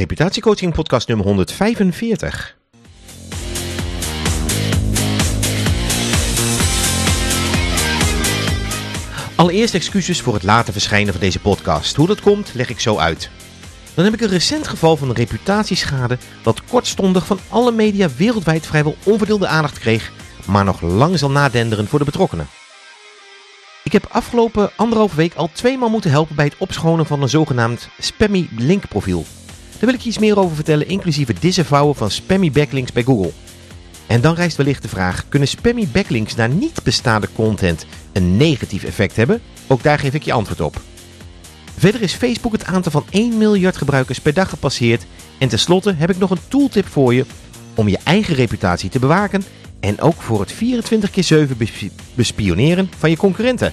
Reputatiecoaching podcast nummer 145. Allereerst excuses voor het late verschijnen van deze podcast. Hoe dat komt, leg ik zo uit. Dan heb ik een recent geval van reputatieschade dat kortstondig van alle media wereldwijd vrijwel onverdeelde aandacht kreeg, maar nog lang zal nadenderen voor de betrokkenen. Ik heb afgelopen anderhalve week al tweemaal moeten helpen bij het opschonen van een zogenaamd spammy link profiel. Daar wil ik je iets meer over vertellen, inclusief het disavouwen van spammy backlinks bij Google. En dan rijst wellicht de vraag, kunnen spammy backlinks naar niet bestaande content een negatief effect hebben? Ook daar geef ik je antwoord op. Verder is Facebook het aantal van 1 miljard gebruikers per dag gepasseerd. En tenslotte heb ik nog een tooltip voor je om je eigen reputatie te bewaken en ook voor het 24 keer 7 bespioneren van je concurrenten.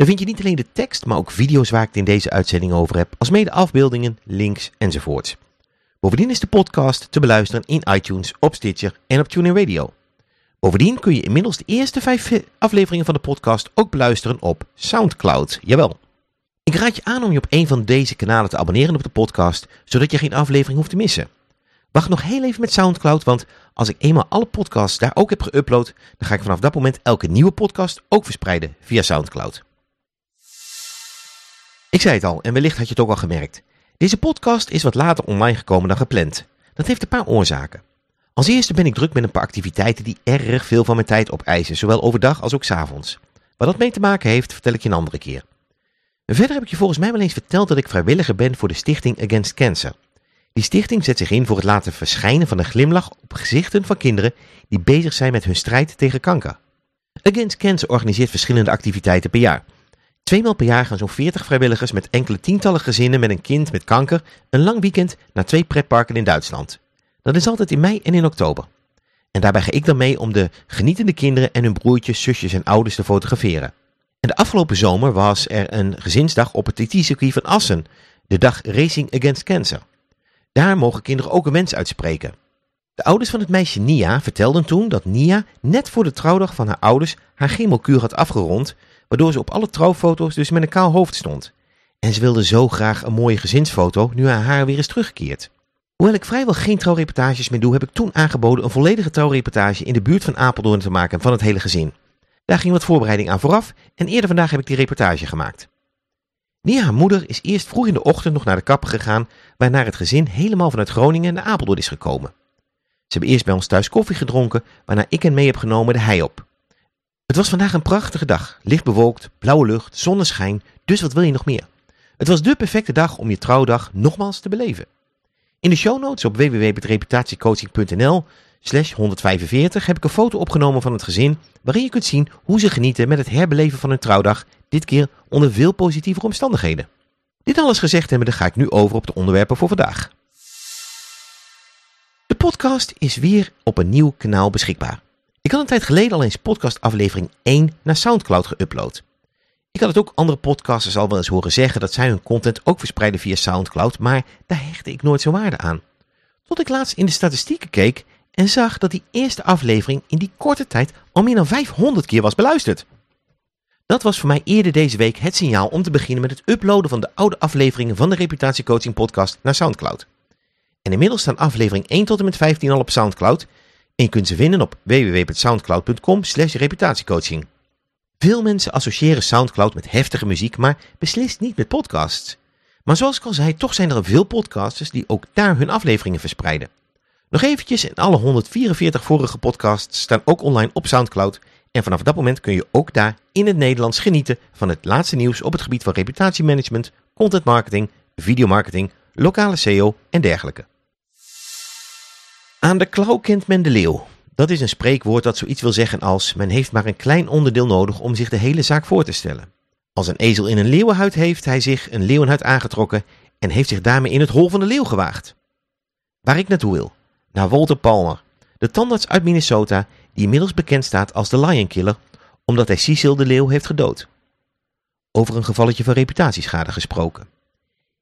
Daar vind je niet alleen de tekst, maar ook video's waar ik het in deze uitzending over heb, als mede afbeeldingen, links enzovoort. Bovendien is de podcast te beluisteren in iTunes, op Stitcher en op TuneIn Radio. Bovendien kun je inmiddels de eerste vijf afleveringen van de podcast ook beluisteren op Soundcloud. Jawel. Ik raad je aan om je op een van deze kanalen te abonneren op de podcast, zodat je geen aflevering hoeft te missen. Wacht nog heel even met Soundcloud, want als ik eenmaal alle podcasts daar ook heb geüpload, dan ga ik vanaf dat moment elke nieuwe podcast ook verspreiden via Soundcloud. Ik zei het al, en wellicht had je het ook al gemerkt. Deze podcast is wat later online gekomen dan gepland. Dat heeft een paar oorzaken. Als eerste ben ik druk met een paar activiteiten die erg veel van mijn tijd opeisen, zowel overdag als ook s avonds. Waar dat mee te maken heeft, vertel ik je een andere keer. verder heb ik je volgens mij wel eens verteld dat ik vrijwilliger ben voor de stichting Against Cancer. Die stichting zet zich in voor het laten verschijnen van een glimlach op gezichten van kinderen die bezig zijn met hun strijd tegen kanker. Against Cancer organiseert verschillende activiteiten per jaar. Tweemaal per jaar gaan zo'n 40 vrijwilligers met enkele tientallen gezinnen met een kind met kanker een lang weekend naar twee pretparken in Duitsland. Dat is altijd in mei en in oktober. En daarbij ga ik dan mee om de genietende kinderen en hun broertjes, zusjes en ouders te fotograferen. En de afgelopen zomer was er een gezinsdag op het TT-circuit van Assen, de dag Racing Against Cancer. Daar mogen kinderen ook een wens uitspreken. De ouders van het meisje Nia vertelden toen dat Nia net voor de trouwdag van haar ouders haar chemokuur had afgerond, waardoor ze op alle trouwfoto's dus met een kaal hoofd stond. En ze wilde zo graag een mooie gezinsfoto nu haar haar weer is teruggekeerd. Hoewel ik vrijwel geen trouwreportages meer doe, heb ik toen aangeboden een volledige trouwreportage in de buurt van Apeldoorn te maken van het hele gezin. Daar ging wat voorbereiding aan vooraf en eerder vandaag heb ik die reportage gemaakt. Nia, haar moeder, is eerst vroeg in de ochtend nog naar de kapper gegaan, waarna het gezin helemaal vanuit Groningen naar Apeldoorn is gekomen. Ze hebben eerst bij ons thuis koffie gedronken, waarna ik hen mee heb genomen de hei op. Het was vandaag een prachtige dag, licht bewolkt, blauwe lucht, zonneschijn, dus wat wil je nog meer? Het was de perfecte dag om je trouwdag nogmaals te beleven. In de show notes op www.reputatiecoaching.nl slash 145 heb ik een foto opgenomen van het gezin waarin je kunt zien hoe ze genieten met het herbeleven van hun trouwdag, dit keer onder veel positievere omstandigheden. Dit alles gezegd hebbende ga ik nu over op de onderwerpen voor vandaag. De podcast is weer op een nieuw kanaal beschikbaar. Ik had een tijd geleden al eens podcast aflevering 1 naar Soundcloud geüpload. Ik had het ook andere podcasters al wel eens horen zeggen dat zij hun content ook verspreiden via Soundcloud, maar daar hechtte ik nooit zo waarde aan. Tot ik laatst in de statistieken keek en zag dat die eerste aflevering in die korte tijd al meer dan 500 keer was beluisterd. Dat was voor mij eerder deze week het signaal om te beginnen met het uploaden van de oude afleveringen van de Reputatiecoaching podcast naar Soundcloud. En inmiddels staan aflevering 1 tot en met 15 al op Soundcloud en je kunt ze vinden op www.soundcloud.com slash reputatiecoaching. Veel mensen associëren Soundcloud met heftige muziek, maar beslist niet met podcasts. Maar zoals ik al zei, toch zijn er veel podcasters die ook daar hun afleveringen verspreiden. Nog eventjes, en alle 144 vorige podcasts staan ook online op Soundcloud. En vanaf dat moment kun je ook daar in het Nederlands genieten van het laatste nieuws op het gebied van reputatiemanagement, content marketing, videomarketing, lokale SEO en dergelijke. Aan de klauw kent men de leeuw. Dat is een spreekwoord dat zoiets wil zeggen als men heeft maar een klein onderdeel nodig om zich de hele zaak voor te stellen. Als een ezel in een leeuwenhuid heeft hij zich een leeuwenhuid aangetrokken en heeft zich daarmee in het hol van de leeuw gewaagd. Waar ik naartoe wil, naar Walter Palmer, de tandarts uit Minnesota die inmiddels bekend staat als de Lion Killer omdat hij Cecil de leeuw heeft gedood. Over een gevalletje van reputatieschade gesproken.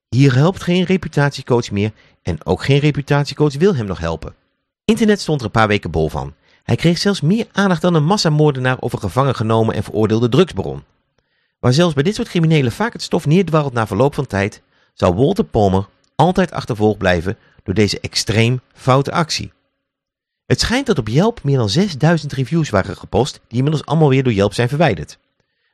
Hier helpt geen reputatiecoach meer en ook geen reputatiecoach wil hem nog helpen. Internet stond er een paar weken bol van. Hij kreeg zelfs meer aandacht dan een massamoordenaar of een gevangen genomen en veroordeelde drugsbaron. Waar zelfs bij dit soort criminelen vaak het stof neerdwarrelt na verloop van tijd, zal Walter Palmer altijd achtervolgd blijven door deze extreem foute actie. Het schijnt dat op Yelp meer dan 6000 reviews waren gepost die inmiddels allemaal weer door Yelp zijn verwijderd.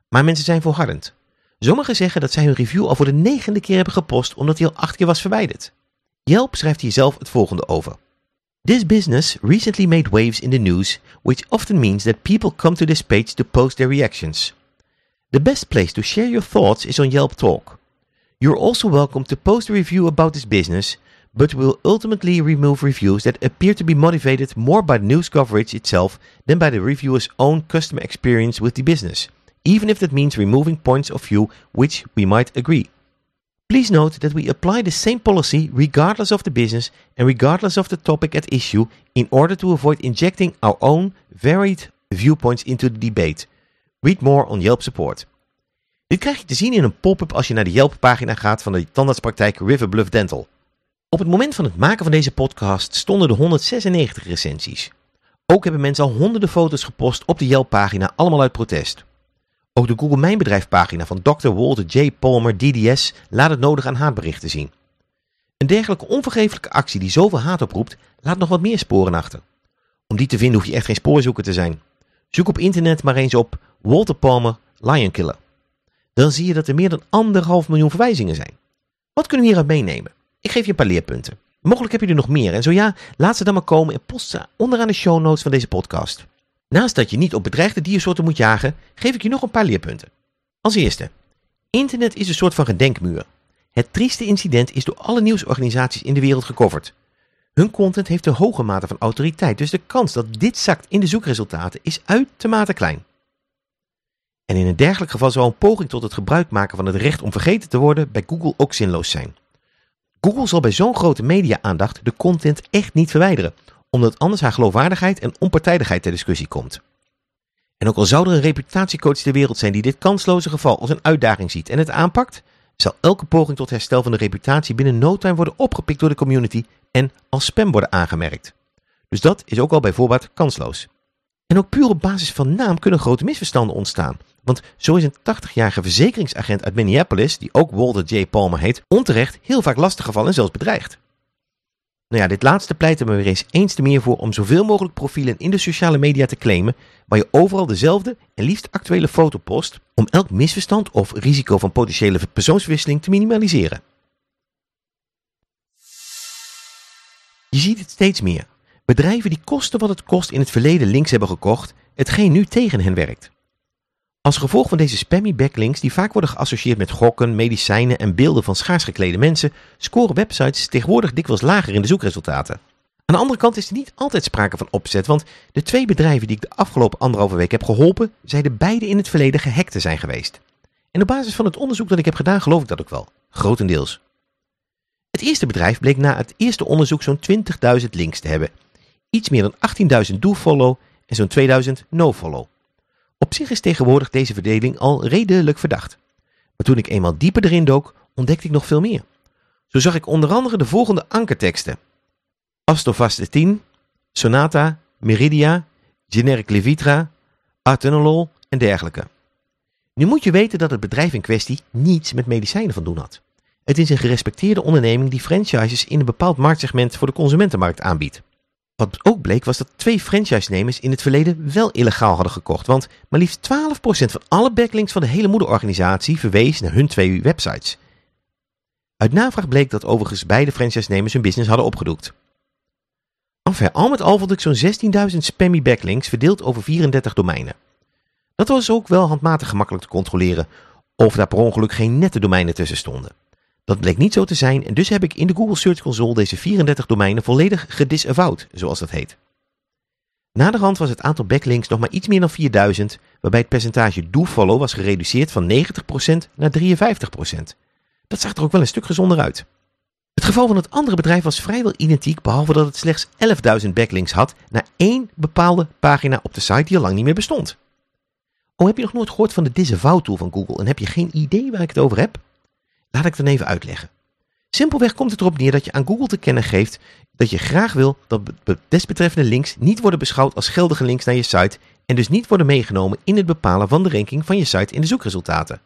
Maar mensen zijn volhardend. Sommigen zeggen dat zij hun review al voor de negende keer hebben gepost omdat hij al acht keer was verwijderd. Yelp schrijft hier zelf het volgende over. This business recently made waves in the news, which often means that people come to this page to post their reactions. The best place to share your thoughts is on Yelp Talk. You're also welcome to post a review about this business, but will ultimately remove reviews that appear to be motivated more by the news coverage itself than by the reviewer's own customer experience with the business, even if that means removing points of view which we might agree. Please note that we apply the same policy regardless of the business and regardless of the topic at issue in order to avoid injecting our own varied viewpoints into the debate. Read more on Yelp support. Dit krijg je te zien in een pop-up als je naar de Yelp-pagina gaat van de tandartspraktijk Riverbluff Dental. Op het moment van het maken van deze podcast stonden er 196 recensies. Ook hebben mensen al honderden foto's gepost op de Yelp-pagina, allemaal uit protest. Ook de Google Mijn Bedrijf pagina van Dr. Walter J. Palmer, DDS, laat het nodig aan haatberichten zien. Een dergelijke onvergeeflijke actie die zoveel haat oproept, laat nog wat meer sporen achter. Om die te vinden hoef je echt geen spoorzoeker te zijn. Zoek op internet maar eens op Walter Palmer Lion Killer. Dan zie je dat er meer dan anderhalf miljoen verwijzingen zijn. Wat kunnen we hieruit meenemen? Ik geef je een paar leerpunten. Mogelijk heb je er nog meer en zo ja, laat ze dan maar komen en post ze onderaan de show notes van deze podcast. Naast dat je niet op bedreigde diersoorten moet jagen, geef ik je nog een paar leerpunten. Als eerste, internet is een soort van gedenkmuur. Het trieste incident is door alle nieuwsorganisaties in de wereld gecoverd. Hun content heeft een hoge mate van autoriteit, dus de kans dat dit zakt in de zoekresultaten is uitermate klein. En in een dergelijk geval zou een poging tot het gebruik maken van het recht om vergeten te worden bij Google ook zinloos zijn. Google zal bij zo'n grote media-aandacht de content echt niet verwijderen, omdat anders haar geloofwaardigheid en onpartijdigheid ter discussie komt. En ook al zou er een reputatiecoach ter wereld zijn die dit kansloze geval als een uitdaging ziet en het aanpakt, zal elke poging tot herstel van de reputatie binnen no time worden opgepikt door de community en als spam worden aangemerkt. Dus dat is ook al bij voorbaat kansloos. En ook puur op basis van naam kunnen grote misverstanden ontstaan. Want zo is een 80-jarige verzekeringsagent uit Minneapolis, die ook Walter J. Palmer heet, onterecht heel vaak lastiggevallen en zelfs bedreigd. Nou ja, dit laatste pleit er me weer eens eens te meer voor om zoveel mogelijk profielen in de sociale media te claimen, waar je overal dezelfde en liefst actuele foto post, om elk misverstand of risico van potentiële persoonswisseling te minimaliseren. Je ziet het steeds meer. Bedrijven die kosten wat het kost in het verleden links hebben gekocht, hetgeen nu tegen hen werkt. Als gevolg van deze spammy backlinks die vaak worden geassocieerd met gokken, medicijnen en beelden van schaars geklede mensen, scoren websites tegenwoordig dikwijls lager in de zoekresultaten. Aan de andere kant is er niet altijd sprake van opzet, want de twee bedrijven die ik de afgelopen anderhalve week heb geholpen, zeiden beide in het verleden gehackt te zijn geweest. En op basis van het onderzoek dat ik heb gedaan geloof ik dat ook wel, grotendeels. Het eerste bedrijf bleek na het eerste onderzoek zo'n 20.000 links te hebben, iets meer dan 18.000 do-follow en zo'n 2000 no-follow. Op zich is tegenwoordig deze verdeling al redelijk verdacht. Maar toen ik eenmaal dieper erin dook, ontdekte ik nog veel meer. Zo zag ik onder andere de volgende ankerteksten. Astovastatin, Sonata, Meridia, Generic Levitra, Atenolol en dergelijke. Nu moet je weten dat het bedrijf in kwestie niets met medicijnen van doen had. Het is een gerespecteerde onderneming die franchises in een bepaald marktsegment voor de consumentenmarkt aanbiedt. Wat ook bleek was dat twee franchise-nemers in het verleden wel illegaal hadden gekocht. Want maar liefst 12% van alle backlinks van de hele moederorganisatie verwees naar hun twee websites. Uit navraag bleek dat overigens beide franchise-nemers hun business hadden opgedoekt. Enfin, al met al vond ik zo'n 16.000 spammy backlinks verdeeld over 34 domeinen. Dat was ook wel handmatig gemakkelijk te controleren of daar per ongeluk geen nette domeinen tussen stonden. Dat bleek niet zo te zijn en dus heb ik in de Google Search Console deze 34 domeinen volledig gedisavowed, zoals dat heet. Naderhand was het aantal backlinks nog maar iets meer dan 4000, waarbij het percentage do-follow was gereduceerd van 90% naar 53%. Dat zag er ook wel een stuk gezonder uit. Het geval van het andere bedrijf was vrijwel identiek, behalve dat het slechts 11.000 backlinks had naar één bepaalde pagina op de site die al lang niet meer bestond. Oh, heb je nog nooit gehoord van de disavow tool van Google en heb je geen idee waar ik het over heb? Laat ik dan even uitleggen. Simpelweg komt het erop neer dat je aan Google te kennen geeft dat je graag wil dat desbetreffende links niet worden beschouwd als geldige links naar je site en dus niet worden meegenomen in het bepalen van de ranking van je site in de zoekresultaten.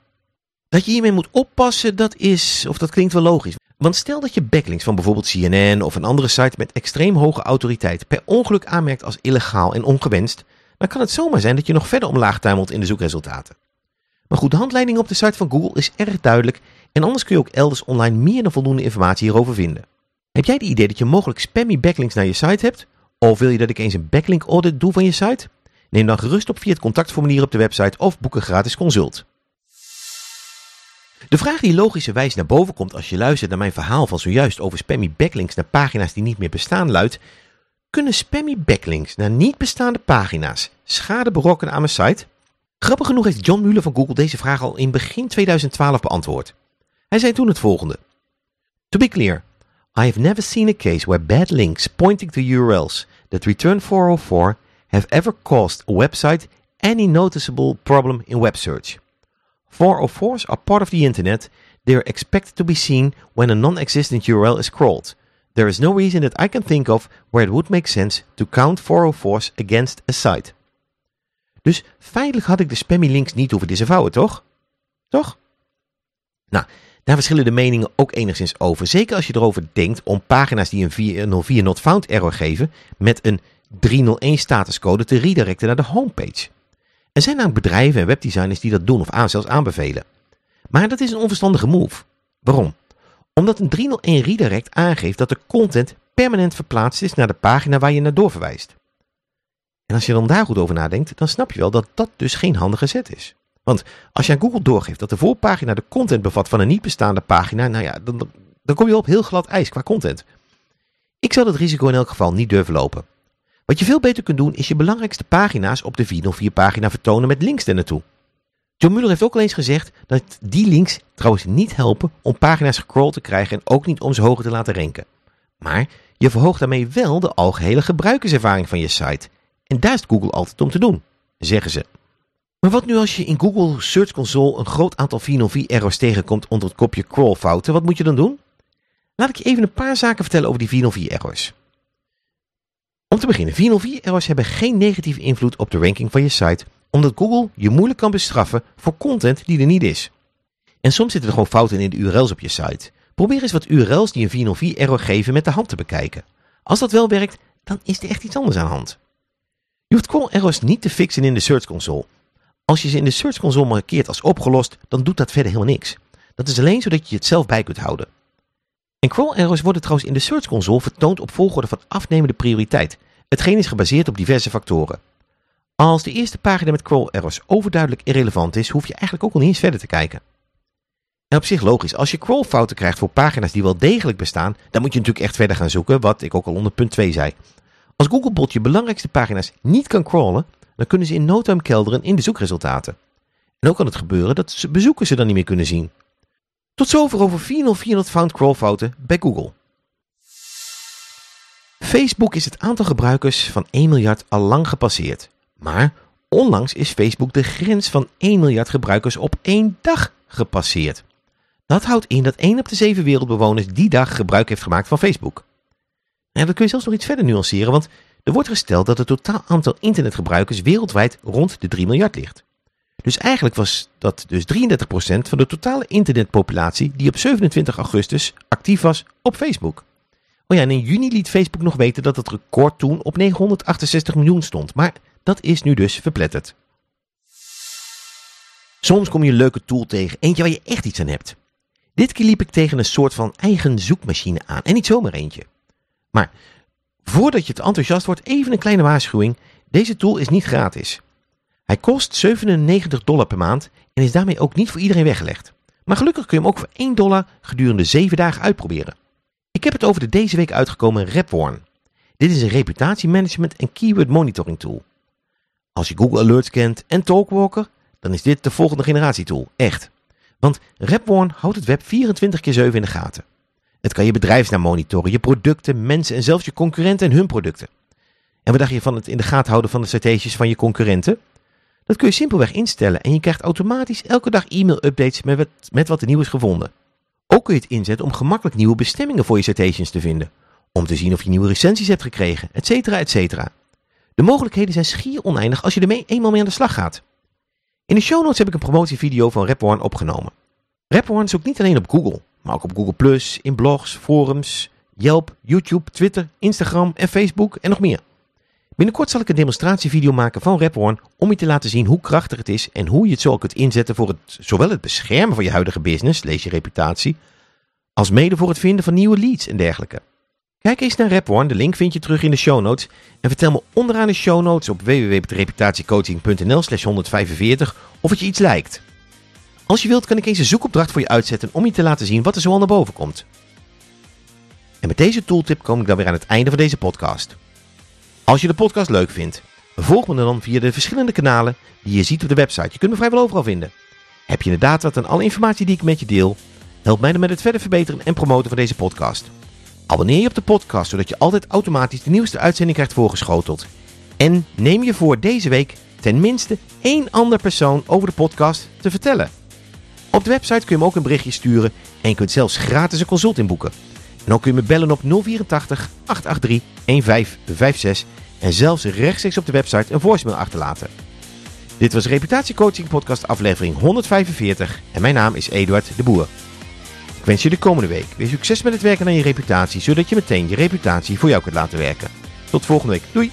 Dat je hiermee moet oppassen, dat is, of dat klinkt wel logisch. Want stel dat je backlinks van bijvoorbeeld CNN of een andere site met extreem hoge autoriteit per ongeluk aanmerkt als illegaal en ongewenst, dan kan het zomaar zijn dat je nog verder omlaag tuimelt in de zoekresultaten. Maar goed, de handleiding op de site van Google is erg duidelijk en anders kun je ook elders online meer dan voldoende informatie hierover vinden. Heb jij het idee dat je mogelijk spammy backlinks naar je site hebt? Of wil je dat ik eens een backlink audit doe van je site? Neem dan gerust op via het contactformulier op de website of boek een gratis consult. De vraag die logischerwijs naar boven komt als je luistert naar mijn verhaal van zojuist over spammy backlinks naar pagina's die niet meer bestaan luidt, kunnen spammy backlinks naar niet bestaande pagina's schade berokkenen aan mijn site? Grappig genoeg heeft John Mueller van Google deze vraag al in begin 2012 beantwoord. Hij zei toen het volgende. To be clear, I have never seen a case where bad links pointing to URLs that return 404 have ever caused a website any noticeable problem in web search. 404s are part of the internet. They are expected to be seen when a non-existent URL is crawled. There is no reason that I can think of where it would make sense to count 404s against a site. Dus feitelijk had ik de spammy links niet hoeven disavouwen, toch? Toch? Nou, daar verschillen de meningen ook enigszins over. Zeker als je erover denkt om pagina's die een 404 not found error geven met een 301 statuscode te redirecten naar de homepage. Er zijn namelijk bedrijven en webdesigners die dat doen of aan, zelfs aanbevelen. Maar dat is een onverstandige move. Waarom? Omdat een 301 redirect aangeeft dat de content permanent verplaatst is naar de pagina waar je naar doorverwijst. En als je dan daar goed over nadenkt, dan snap je wel dat dat dus geen handige zet is. Want als je aan Google doorgeeft dat de voorpagina de content bevat van een niet bestaande pagina, nou ja, dan, dan kom je op heel glad ijs qua content. Ik zou dat risico in elk geval niet durven lopen. Wat je veel beter kunt doen is je belangrijkste pagina's op de 404 pagina vertonen met links ernaartoe. John Muller heeft ook al eens gezegd dat die links trouwens niet helpen om pagina's gecrawled te krijgen en ook niet om ze hoger te laten ranken. Maar je verhoogt daarmee wel de algehele gebruikerservaring van je site. En daar is Google altijd om te doen, zeggen ze. Maar wat nu als je in Google Search Console een groot aantal 404 errors tegenkomt onder het kopje crawlfouten? Wat moet je dan doen? Laat ik je even een paar zaken vertellen over die 404 errors. Om te beginnen, 404 errors hebben geen negatieve invloed op de ranking van je site, omdat Google je moeilijk kan bestraffen voor content die er niet is. En soms zitten er gewoon fouten in de URL's op je site. Probeer eens wat URL's die een 404 error geven met de hand te bekijken. Als dat wel werkt, dan is er echt iets anders aan de hand. Je hoeft crawl errors niet te fixen in de Search Console. Als je ze in de Search Console markeert als opgelost, dan doet dat verder helemaal niks. Dat is alleen zodat je het zelf bij kunt houden. En crawl errors worden trouwens in de Search Console vertoond op volgorde van afnemende prioriteit. Hetgeen is gebaseerd op diverse factoren. Als de eerste pagina met crawl errors overduidelijk irrelevant is, hoef je eigenlijk ook al niet eens verder te kijken. En op zich logisch, als je crawlfouten krijgt voor pagina's die wel degelijk bestaan, dan moet je natuurlijk echt verder gaan zoeken, wat ik ook al onder punt 2 zei. Als Googlebot je belangrijkste pagina's niet kan crawlen, dan kunnen ze in no time kelderen in de zoekresultaten. En ook kan het gebeuren dat bezoekers ze dan niet meer kunnen zien. Tot zover over 404 found crawlfouten bij Google. Facebook is het aantal gebruikers van 1 miljard al lang gepasseerd. Maar onlangs is Facebook de grens van 1 miljard gebruikers op één dag gepasseerd. Dat houdt in dat 1 op de 7 wereldbewoners die dag gebruik heeft gemaakt van Facebook. Dat kun je zelfs nog iets verder nuanceren, want er wordt gesteld dat het totaal aantal internetgebruikers wereldwijd rond de 3 miljard ligt. Dus eigenlijk was dat dus 33% van de totale internetpopulatie die op 27 augustus actief was op Facebook. Oh ja, en in juni liet Facebook nog weten dat het record toen op 968 miljoen stond, maar dat is nu dus verpletterd. Soms kom je een leuke tool tegen, eentje waar je echt iets aan hebt. Dit keer liep ik tegen een soort van eigen zoekmachine aan en niet zomaar eentje. Maar voordat je te enthousiast wordt, even een kleine waarschuwing. Deze tool is niet gratis. Hij kost 97 dollar per maand en is daarmee ook niet voor iedereen weggelegd. Maar gelukkig kun je hem ook voor 1 dollar gedurende 7 dagen uitproberen. Ik heb het over de deze week uitgekomen RepWarn. Dit is een reputatiemanagement en keyword monitoring tool. Als je Google Alerts kent en Talkwalker, dan is dit de volgende generatie tool. Echt. Want RepWarn houdt het web 24 keer 7 in de gaten. Het kan je bedrijfsnaam monitoren, je producten, mensen en zelfs je concurrenten en hun producten. En wat dacht je van het in de gaten houden van de citations van je concurrenten? Dat kun je simpelweg instellen en je krijgt automatisch elke dag e-mail-updates met wat, met wat er nieuw is gevonden. Ook kun je het inzetten om gemakkelijk nieuwe bestemmingen voor je citations te vinden. Om te zien of je nieuwe recensies hebt gekregen, etcetera, etcetera. De mogelijkheden zijn schier oneindig als je ermee eenmaal mee aan de slag gaat. In de show notes heb ik een promotievideo van RapOne opgenomen. RapOne zoekt niet alleen op Google, maar ook op Google+, in blogs, forums, Yelp, YouTube, Twitter, Instagram en Facebook en nog meer. Binnenkort zal ik een demonstratievideo maken van RapOne om je te laten zien hoe krachtig het is en hoe je het zo kunt inzetten voor het, zowel het beschermen van je huidige business, lees je reputatie, als mede voor het vinden van nieuwe leads en dergelijke. Kijk eens naar RapOne, de link vind je terug in de show notes. En vertel me onderaan de show notes op www.reputatiecoaching.nl slash 145 of het je iets lijkt. Als je wilt kan ik eens een zoekopdracht voor je uitzetten om je te laten zien wat er zoal naar boven komt. En met deze tooltip kom ik dan weer aan het einde van deze podcast. Als je de podcast leuk vindt, volg me dan via de verschillende kanalen die je ziet op de website. Je kunt me vrijwel overal vinden. Heb je inderdaad wat aan alle informatie die ik met je deel? Help mij dan met het verder verbeteren en promoten van deze podcast. Abonneer je op de podcast, zodat je altijd automatisch de nieuwste uitzending krijgt voorgeschoteld. En neem je voor deze week tenminste één ander persoon over de podcast te vertellen. Op de website kun je me ook een berichtje sturen en je kunt zelfs gratis een consult inboeken. En ook kun je me bellen op 084 883 1556 en zelfs rechtstreeks op de website een voicemail achterlaten. Dit was Reputatiecoaching Podcast aflevering 145 en mijn naam is Eduard de Boer. Ik wens je de komende week weer succes met het werken aan je reputatie, zodat je meteen je reputatie voor jou kunt laten werken. Tot volgende week. Doei!